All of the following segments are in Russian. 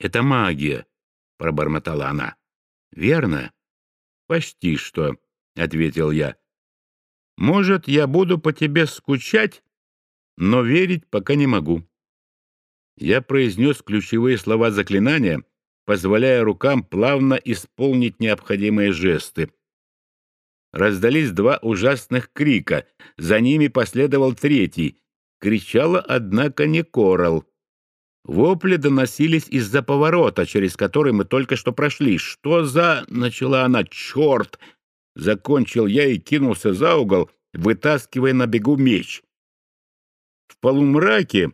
Это магия, пробормотала она. Верно? Почти что, ответил я. Может, я буду по тебе скучать, но верить пока не могу. Я произнес ключевые слова заклинания, позволяя рукам плавно исполнить необходимые жесты. Раздались два ужасных крика, за ними последовал третий. Кричала, однако, не Корал. Вопли доносились из-за поворота, через который мы только что прошли. «Что за...» — начала она. «Черт!» — закончил я и кинулся за угол, вытаскивая на бегу меч. В полумраке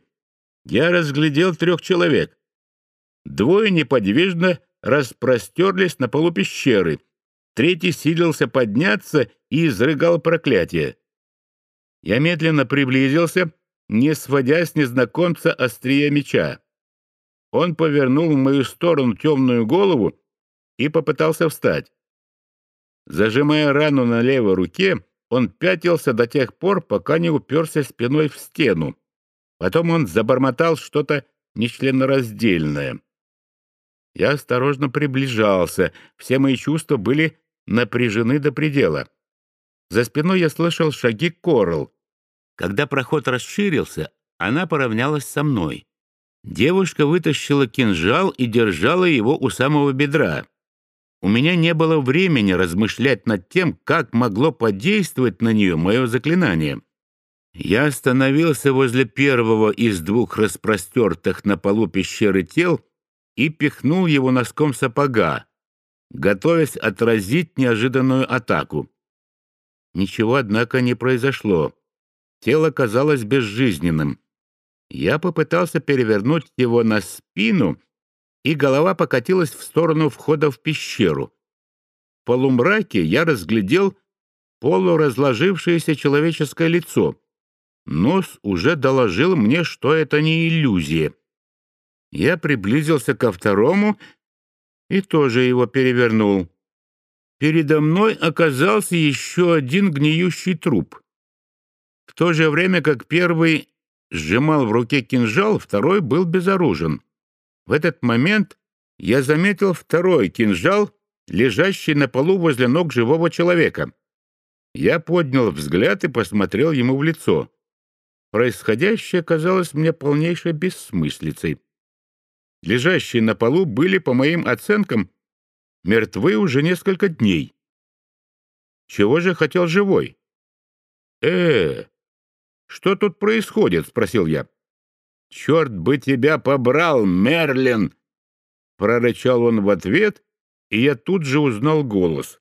я разглядел трех человек. Двое неподвижно распростерлись на полу пещеры. Третий силился подняться и изрыгал проклятие. Я медленно приблизился, не сводя с незнакомца острия меча. Он повернул в мою сторону темную голову и попытался встать. Зажимая рану на левой руке, он пятился до тех пор, пока не уперся спиной в стену. Потом он забормотал что-то нечленораздельное. Я осторожно приближался, все мои чувства были напряжены до предела. За спиной я слышал шаги Корл. Когда проход расширился, она поравнялась со мной. Девушка вытащила кинжал и держала его у самого бедра. У меня не было времени размышлять над тем, как могло подействовать на нее мое заклинание. Я остановился возле первого из двух распростертых на полу пещеры тел и пихнул его носком сапога, готовясь отразить неожиданную атаку. Ничего, однако, не произошло. Тело казалось безжизненным. Я попытался перевернуть его на спину, и голова покатилась в сторону входа в пещеру. В полумраке я разглядел полуразложившееся человеческое лицо. Нос уже доложил мне, что это не иллюзия. Я приблизился ко второму и тоже его перевернул. Передо мной оказался еще один гниющий труп. В то же время, как первый сжимал в руке кинжал, второй был безоружен. В этот момент я заметил второй кинжал, лежащий на полу возле ног живого человека. Я поднял взгляд и посмотрел ему в лицо. Происходящее казалось мне полнейшей бессмыслицей. Лежащие на полу были, по моим оценкам, мертвы уже несколько дней. Чего же хотел живой? э что тут происходит?» — спросил я. «Черт бы тебя побрал, Мерлин!» Прорычал он в ответ, и я тут же узнал голос.